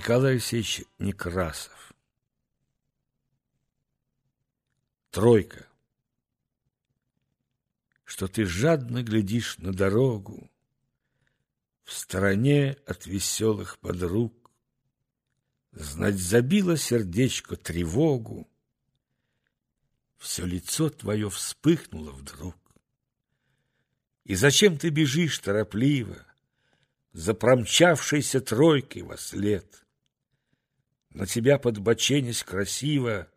Николай Алексеевич Некрасов. Тройка. Что ты жадно глядишь на дорогу В стороне от веселых подруг. Знать забило сердечко тревогу. Все лицо твое вспыхнуло вдруг. И зачем ты бежишь торопливо за промчавшейся тройкой во след. На тебя подбоченясь красиво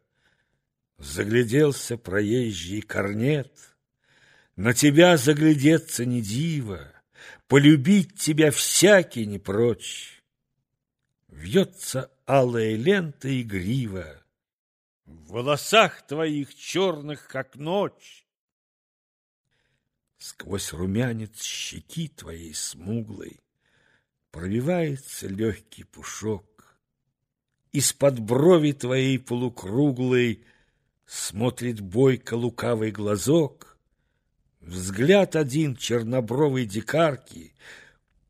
Загляделся проезжий корнет. На тебя заглядеться не диво, Полюбить тебя всякий не прочь. Вьется алая лента и грива, В волосах твоих черных, как ночь. Сквозь румянец щеки твоей смуглой Пробивается легкий пушок. Из-под брови твоей полукруглой Смотрит бойко лукавый глазок. Взгляд один чернобровой дикарки,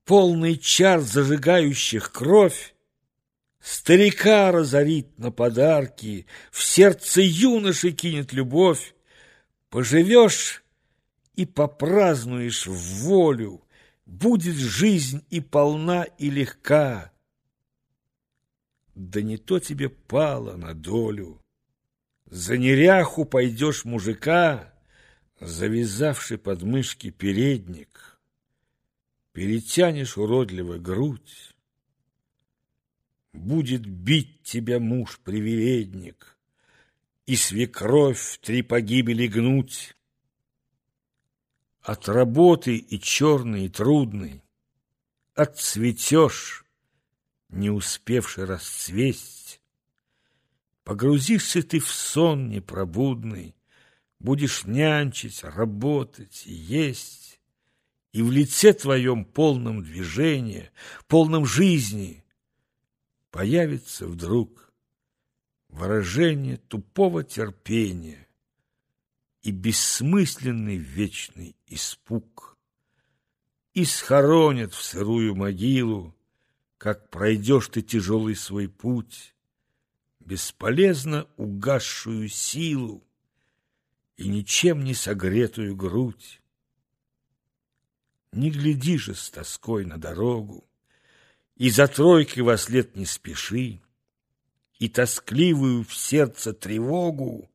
Полный чар зажигающих кровь, Старика разорит на подарки, В сердце юноши кинет любовь. Поживешь и попразднуешь в волю, будет жизнь и полна, и легка. Да не то тебе пало на долю. За неряху пойдешь мужика, завязавший под мышки передник, перетянешь уродливо грудь. Будет бить тебя муж-привередник, и свекровь в три погибели гнуть. От работы и черной, и трудной Отцветешь, не успевший расцвесть. Погрузишься ты в сон непробудный, Будешь нянчить, работать и есть, И в лице твоем полном движения, Полном жизни Появится вдруг выражение тупого терпения, и бессмысленный вечный испуг. И схоронят в сырую могилу, как пройдешь ты тяжелый свой путь, бесполезно угасшую силу и ничем не согретую грудь. Не гляди же с тоской на дорогу, и за тройкой во след не спеши, и тоскливую в сердце тревогу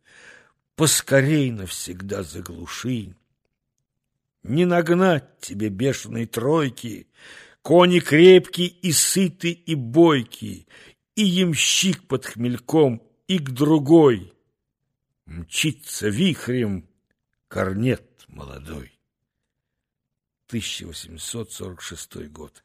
поскорей навсегда заглуши. Не нагнать тебе бешеной тройки, кони крепкие и сыты и бойки, и ямщик под хмельком, и к другой. Мчится вихрем корнет молодой. 1846 год.